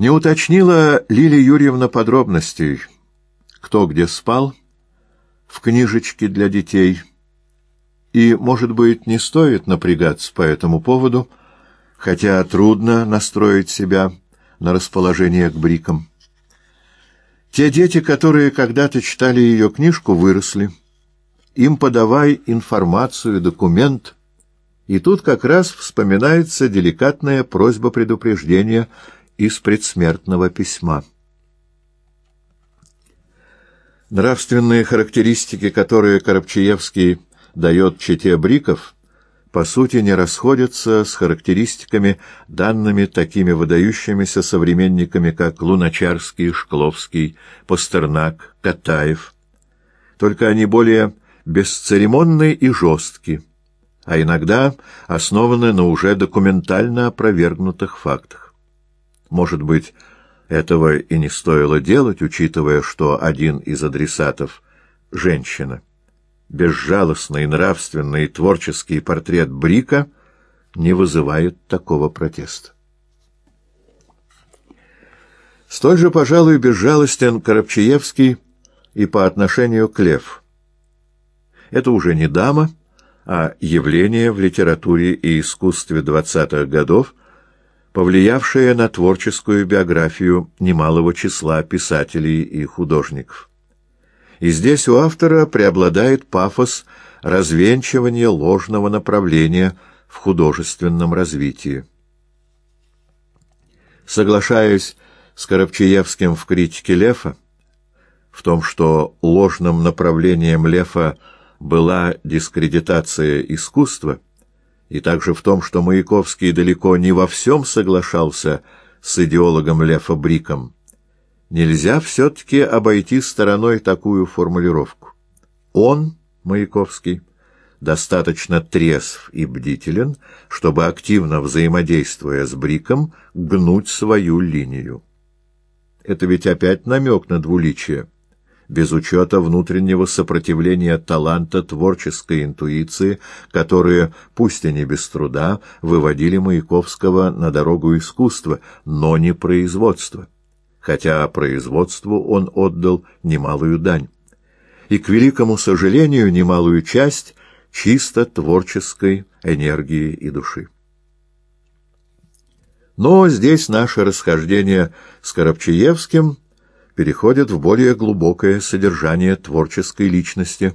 Не уточнила Лилия Юрьевна подробностей, кто где спал, в книжечке для детей. И, может быть, не стоит напрягаться по этому поводу, хотя трудно настроить себя на расположение к брикам. Те дети, которые когда-то читали ее книжку, выросли. Им подавай информацию, документ. И тут как раз вспоминается деликатная просьба предупреждения — из предсмертного письма. Нравственные характеристики, которые Коробчаевский дает чете Бриков, по сути не расходятся с характеристиками, данными такими выдающимися современниками, как Луначарский, Шкловский, Пастернак, Катаев. Только они более бесцеремонны и жесткие, а иногда основаны на уже документально опровергнутых фактах. Может быть, этого и не стоило делать, учитывая, что один из адресатов — женщина. Безжалостный, нравственный и творческий портрет Брика не вызывает такого протеста. Столь же, пожалуй, безжалостен Коробчаевский и по отношению к Лев. Это уже не дама, а явление в литературе и искусстве двадцатых годов, повлиявшее на творческую биографию немалого числа писателей и художников. И здесь у автора преобладает пафос развенчивания ложного направления в художественном развитии. Соглашаясь с Коробчаевским в критике Лефа, в том, что ложным направлением Лефа была дискредитация искусства, и также в том, что Маяковский далеко не во всем соглашался с идеологом Лефа Бриком, нельзя все-таки обойти стороной такую формулировку. Он, Маяковский, достаточно трезв и бдителен, чтобы, активно взаимодействуя с Бриком, гнуть свою линию. Это ведь опять намек на двуличие без учета внутреннего сопротивления таланта творческой интуиции, которые, пусть и не без труда, выводили Маяковского на дорогу искусства, но не производства, хотя производству он отдал немалую дань. И, к великому сожалению, немалую часть чисто творческой энергии и души. Но здесь наше расхождение с Коробчаевским – переходят в более глубокое содержание творческой личности,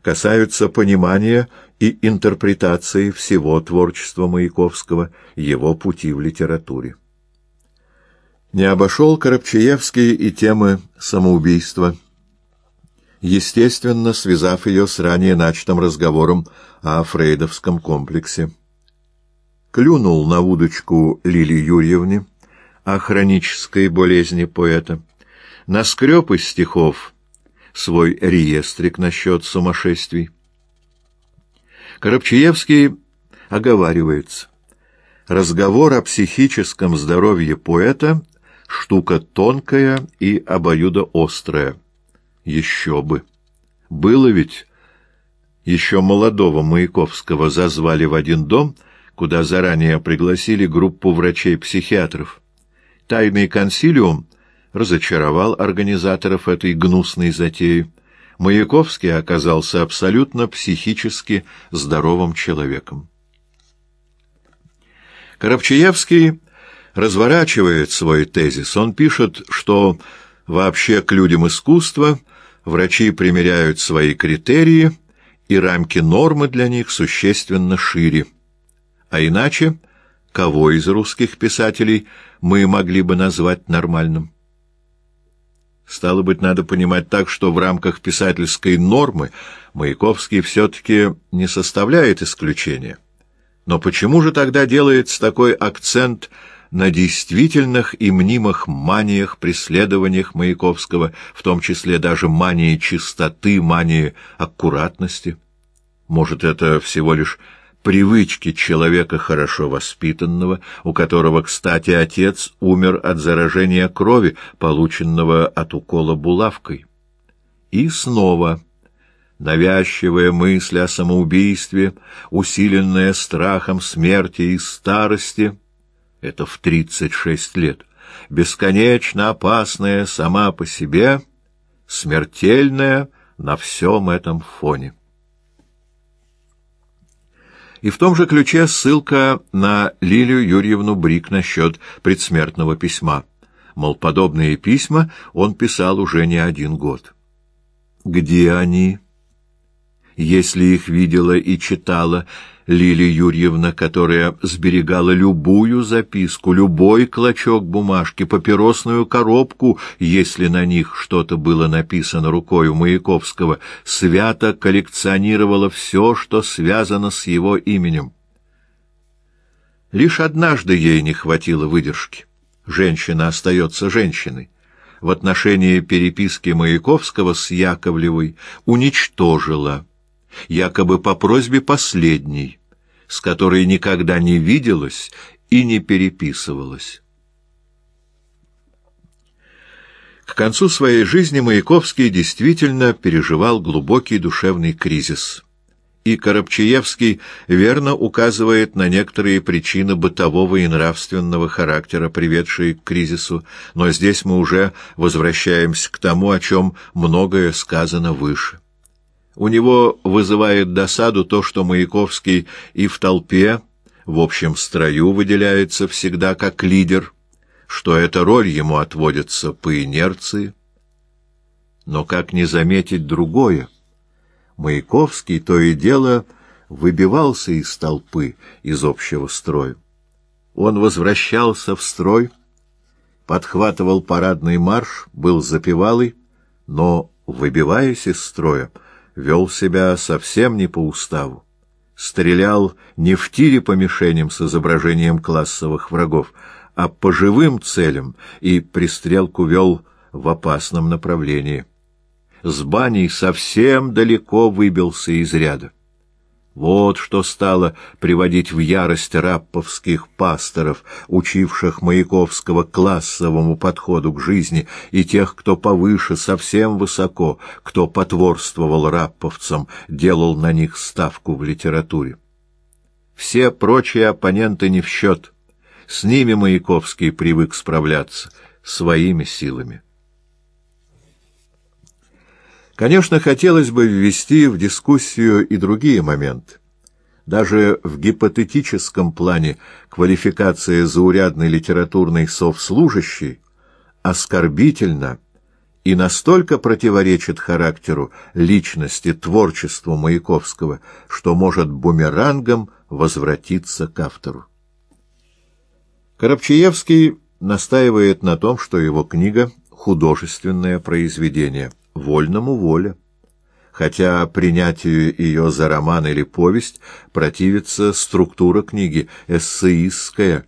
касаются понимания и интерпретации всего творчества Маяковского, его пути в литературе. Не обошел Коробчаевский и темы самоубийства, естественно, связав ее с ранее начатым разговором о фрейдовском комплексе. Клюнул на удочку Лили Юрьевне о хронической болезни поэта, наскреб из стихов свой реестрик насчет сумасшествий. Коробчаевский оговаривается. Разговор о психическом здоровье поэта — штука тонкая и обоюдоострая. Еще бы! Было ведь... Еще молодого Маяковского зазвали в один дом, куда заранее пригласили группу врачей-психиатров. Тайный консилиум разочаровал организаторов этой гнусной затеи. Маяковский оказался абсолютно психически здоровым человеком. Коробчаевский разворачивает свой тезис. Он пишет, что вообще к людям искусства врачи примеряют свои критерии, и рамки нормы для них существенно шире. А иначе, кого из русских писателей мы могли бы назвать нормальным? Стало быть, надо понимать так, что в рамках писательской нормы Маяковский все-таки не составляет исключения. Но почему же тогда делается такой акцент на действительных и мнимых маниях, преследованиях Маяковского, в том числе даже мании чистоты, мании аккуратности? Может, это всего лишь привычки человека хорошо воспитанного, у которого, кстати, отец умер от заражения крови, полученного от укола булавкой. И снова навязчивая мысль о самоубийстве, усиленная страхом смерти и старости, это в тридцать шесть лет, бесконечно опасная сама по себе, смертельная на всем этом фоне. И в том же ключе ссылка на Лилию Юрьевну Брик насчет предсмертного письма. Мол, подобные письма он писал уже не один год. Где они? Если их видела и читала Лилия Юрьевна, которая сберегала любую записку, любой клочок бумажки, папиросную коробку, если на них что-то было написано рукою Маяковского, свято коллекционировала все, что связано с его именем. Лишь однажды ей не хватило выдержки. Женщина остается женщиной в отношении переписки Маяковского с Яковлевой уничтожила, якобы по просьбе последней, с которой никогда не виделась и не переписывалась. К концу своей жизни Маяковский действительно переживал глубокий душевный кризис и Коробчаевский верно указывает на некоторые причины бытового и нравственного характера, приведшие к кризису, но здесь мы уже возвращаемся к тому, о чем многое сказано выше. У него вызывает досаду то, что Маяковский и в толпе, в общем строю выделяется всегда как лидер, что эта роль ему отводится по инерции. Но как не заметить другое? Маяковский то и дело выбивался из толпы, из общего строя. Он возвращался в строй, подхватывал парадный марш, был запевалый, но, выбиваясь из строя, вел себя совсем не по уставу. Стрелял не в тире по мишеням с изображением классовых врагов, а по живым целям и пристрелку вел в опасном направлении с баней совсем далеко выбился из ряда. Вот что стало приводить в ярость рапповских пасторов, учивших Маяковского классовому подходу к жизни, и тех, кто повыше, совсем высоко, кто потворствовал рапповцам, делал на них ставку в литературе. Все прочие оппоненты не в счет. С ними Маяковский привык справляться своими силами. Конечно, хотелось бы ввести в дискуссию и другие моменты. Даже в гипотетическом плане квалификация заурядной литературной совслужащей оскорбительна и настолько противоречит характеру личности, творчеству Маяковского, что может бумерангом возвратиться к автору. Коробчаевский настаивает на том, что его книга — художественное произведение — вольному воля. Хотя принятию ее за роман или повесть противится структура книги, эссеистская,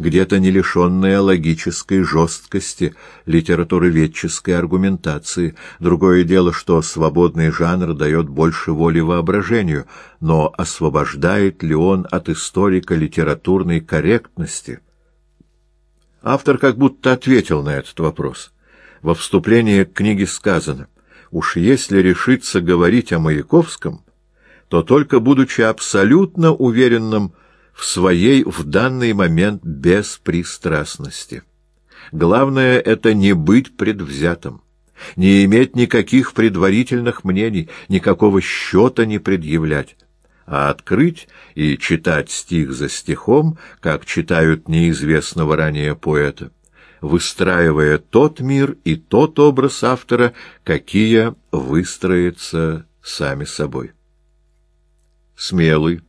где-то не лишенная логической жесткости, литературоведческой аргументации. Другое дело, что свободный жанр дает больше воли воображению, но освобождает ли он от историка литературной корректности? Автор как будто ответил на этот вопрос. Во вступлении к книге сказано, «Уж если решиться говорить о Маяковском, то только будучи абсолютно уверенным в своей в данный момент беспристрастности. Главное — это не быть предвзятым, не иметь никаких предварительных мнений, никакого счета не предъявлять, а открыть и читать стих за стихом, как читают неизвестного ранее поэта выстраивая тот мир и тот образ автора, какие выстроятся сами собой. Смелый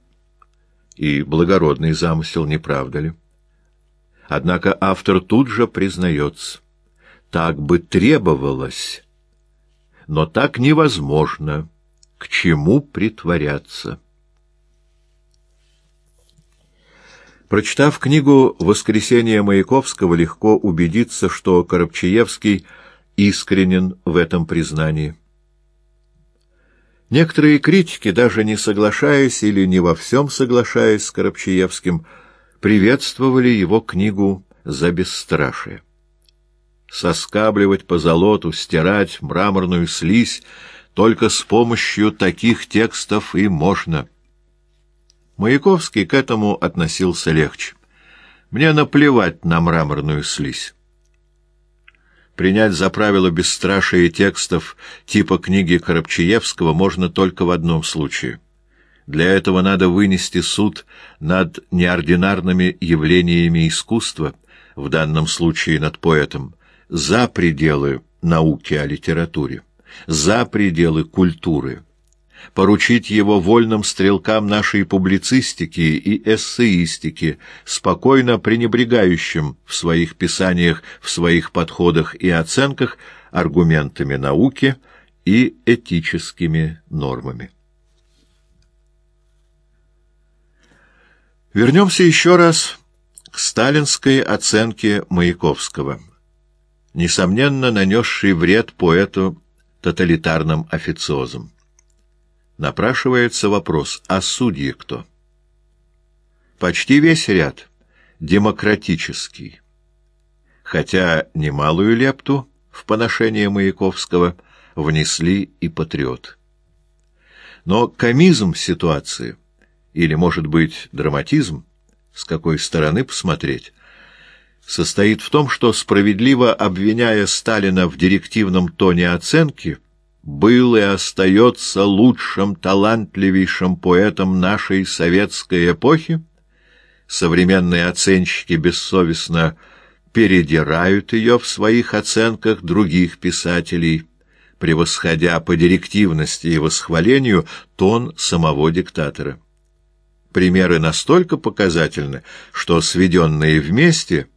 и благородный замысел, не правда ли? Однако автор тут же признается, так бы требовалось, но так невозможно, к чему притворяться. Прочитав книгу «Воскресение Маяковского», легко убедиться, что Коробчаевский искренен в этом признании. Некоторые критики, даже не соглашаясь или не во всем соглашаясь с Коробчаевским, приветствовали его книгу за бесстрашие. Соскабливать по золоту, стирать мраморную слизь только с помощью таких текстов и можно — Маяковский к этому относился легче. Мне наплевать на мраморную слизь. Принять за правило бесстрашие текстов типа книги Коробчаевского можно только в одном случае. Для этого надо вынести суд над неординарными явлениями искусства, в данном случае над поэтом, за пределы науки о литературе, за пределы культуры поручить его вольным стрелкам нашей публицистики и эссеистики, спокойно пренебрегающим в своих писаниях, в своих подходах и оценках аргументами науки и этическими нормами. Вернемся еще раз к сталинской оценке Маяковского, несомненно нанесшей вред поэту тоталитарным официозом напрашивается вопрос, а судьи кто? Почти весь ряд демократический, хотя немалую лепту в поношение Маяковского внесли и патриот. Но комизм ситуации, или, может быть, драматизм, с какой стороны посмотреть, состоит в том, что, справедливо обвиняя Сталина в директивном тоне оценки, был и остается лучшим, талантливейшим поэтом нашей советской эпохи, современные оценщики бессовестно передирают ее в своих оценках других писателей, превосходя по директивности и восхвалению тон самого диктатора. Примеры настолько показательны, что сведенные вместе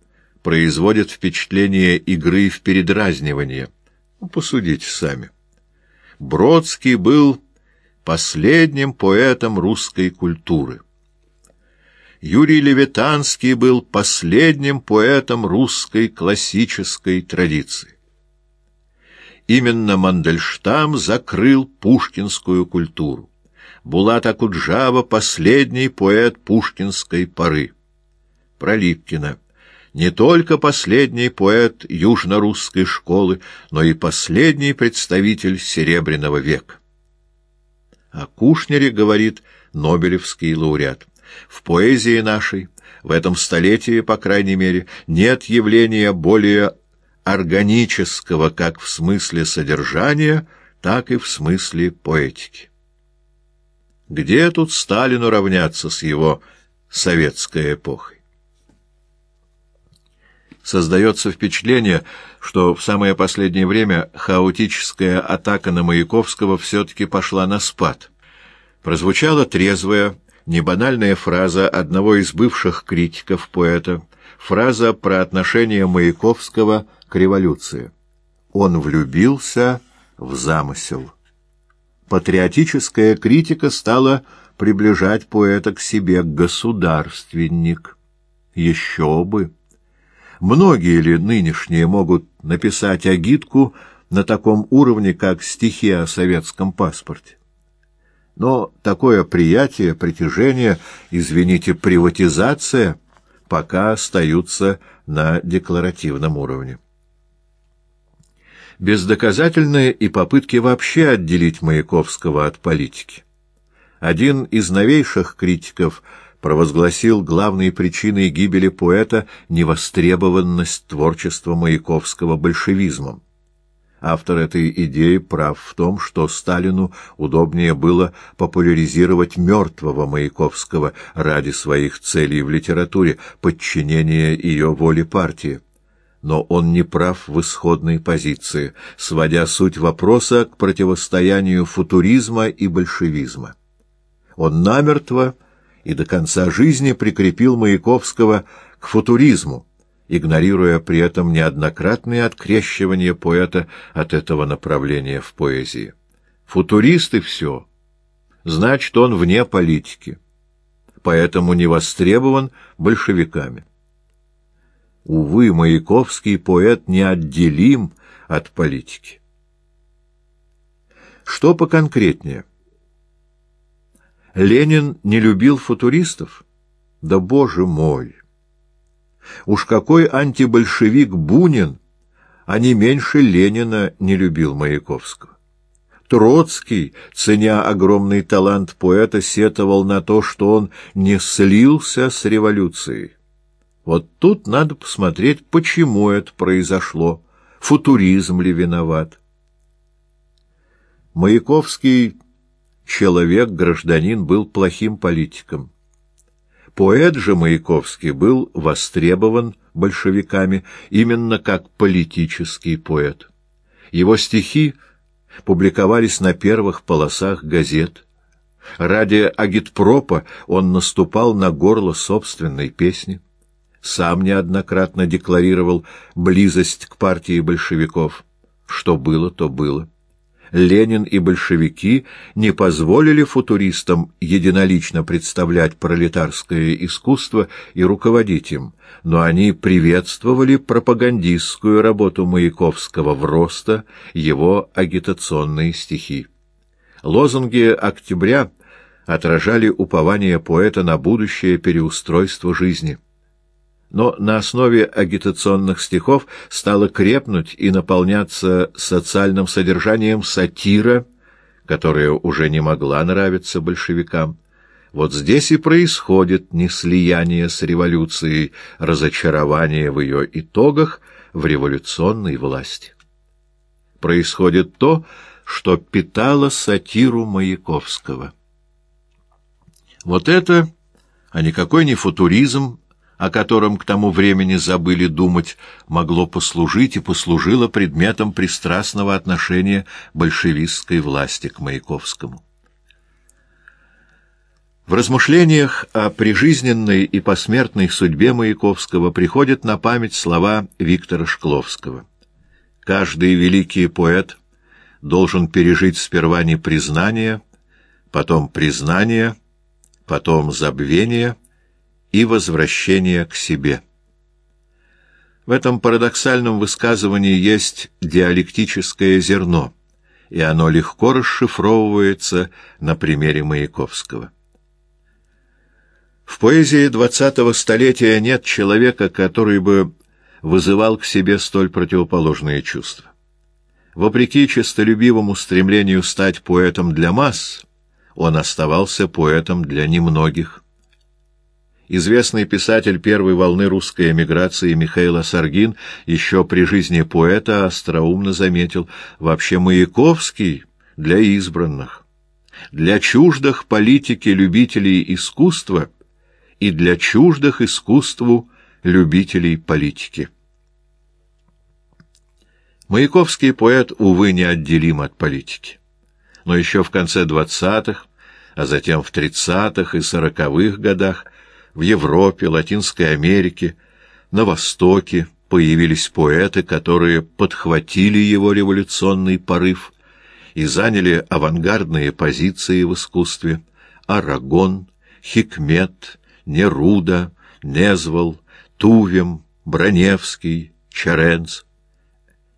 производят впечатление игры в передразнивание. Посудите сами. Бродский был последним поэтом русской культуры. Юрий Левитанский был последним поэтом русской классической традиции. Именно Мандельштам закрыл пушкинскую культуру. Булат Акуджава — последний поэт пушкинской поры. Про Липкина не только последний поэт южно-русской школы, но и последний представитель Серебряного века. О Кушнере говорит Нобелевский лауреат. В поэзии нашей, в этом столетии, по крайней мере, нет явления более органического как в смысле содержания, так и в смысле поэтики. Где тут Сталину равняться с его советской эпохой? Создается впечатление, что в самое последнее время хаотическая атака на Маяковского все-таки пошла на спад. Прозвучала трезвая, небанальная фраза одного из бывших критиков поэта, фраза про отношение Маяковского к революции. Он влюбился в замысел. Патриотическая критика стала приближать поэта к себе государственник. Еще бы! Многие ли нынешние могут написать агитку на таком уровне, как стихи о советском паспорте? Но такое приятие, притяжение, извините, приватизация пока остаются на декларативном уровне. Бездоказательные и попытки вообще отделить Маяковского от политики. Один из новейших критиков – провозгласил главной причиной гибели поэта невостребованность творчества Маяковского большевизмом. Автор этой идеи прав в том, что Сталину удобнее было популяризировать мертвого Маяковского ради своих целей в литературе, подчинения ее воле партии. Но он не прав в исходной позиции, сводя суть вопроса к противостоянию футуризма и большевизма. Он намертво и до конца жизни прикрепил Маяковского к футуризму, игнорируя при этом неоднократные открещивания поэта от этого направления в поэзии. Футуристы все. Значит, он вне политики. Поэтому не востребован большевиками. Увы, Маяковский поэт неотделим от политики. Что поконкретнее? Ленин не любил футуристов? Да, боже мой! Уж какой антибольшевик Бунин, а не меньше Ленина не любил Маяковского. Троцкий, ценя огромный талант поэта, сетовал на то, что он не слился с революцией. Вот тут надо посмотреть, почему это произошло, футуризм ли виноват. Маяковский человек, гражданин, был плохим политиком. Поэт же Маяковский был востребован большевиками именно как политический поэт. Его стихи публиковались на первых полосах газет. Ради агитпропа он наступал на горло собственной песни. Сам неоднократно декларировал близость к партии большевиков. Что было, то было. Ленин и большевики не позволили футуристам единолично представлять пролетарское искусство и руководить им, но они приветствовали пропагандистскую работу Маяковского в роста, его агитационные стихи. Лозунги «Октября» отражали упование поэта на будущее переустройство жизни но на основе агитационных стихов стала крепнуть и наполняться социальным содержанием сатира, которая уже не могла нравиться большевикам. Вот здесь и происходит не слияние с революцией, разочарование в ее итогах в революционной власти. Происходит то, что питало сатиру Маяковского. Вот это, а никакой не футуризм, о котором к тому времени забыли думать, могло послужить и послужило предметом пристрастного отношения большевистской власти к Маяковскому. В размышлениях о прижизненной и посмертной судьбе Маяковского приходят на память слова Виктора Шкловского. «Каждый великий поэт должен пережить сперва непризнание, потом признание, потом забвение — и возвращение к себе. В этом парадоксальном высказывании есть диалектическое зерно, и оно легко расшифровывается на примере Маяковского. В поэзии двадцатого столетия нет человека, который бы вызывал к себе столь противоположные чувства. Вопреки честолюбивому стремлению стать поэтом для масс, он оставался поэтом для немногих. Известный писатель первой волны русской эмиграции Михаил Саргин еще при жизни поэта остроумно заметил, вообще Маяковский для избранных, для чуждых политики любителей искусства и для чуждых искусству любителей политики. Маяковский поэт, увы, неотделим от политики. Но еще в конце двадцатых, а затем в тридцатых и сороковых годах в Европе, Латинской Америке, на Востоке появились поэты, которые подхватили его революционный порыв и заняли авангардные позиции в искусстве. Арагон, Хикмет, Неруда, Незвол, Тувем, Броневский, Черенц.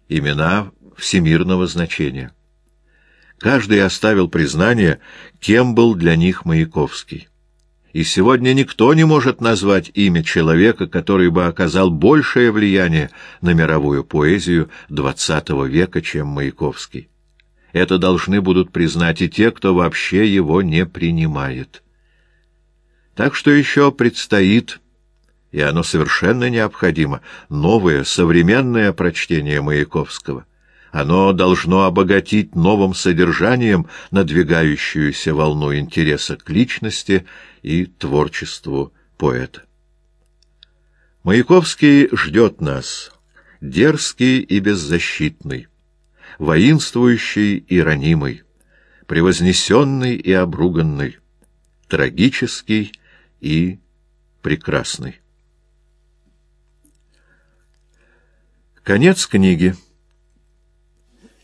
Имена всемирного значения. Каждый оставил признание, кем был для них Маяковский и сегодня никто не может назвать имя человека, который бы оказал большее влияние на мировую поэзию XX века, чем Маяковский. Это должны будут признать и те, кто вообще его не принимает. Так что еще предстоит, и оно совершенно необходимо, новое, современное прочтение Маяковского — оно должно обогатить новым содержанием надвигающуюся волну интереса к личности и творчеству поэта. Маяковский ждет нас, дерзкий и беззащитный, воинствующий и ранимый, превознесенный и обруганный, трагический и прекрасный. Конец книги.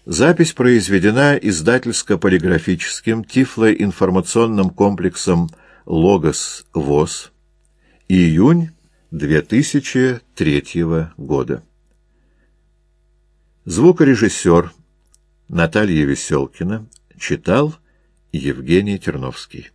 Запись произведена издательско-полиграфическим тифлоинформационным комплексом «Логос ВОЗ» июнь 2003 года. Звукорежиссер Наталья Веселкина читал Евгений Терновский.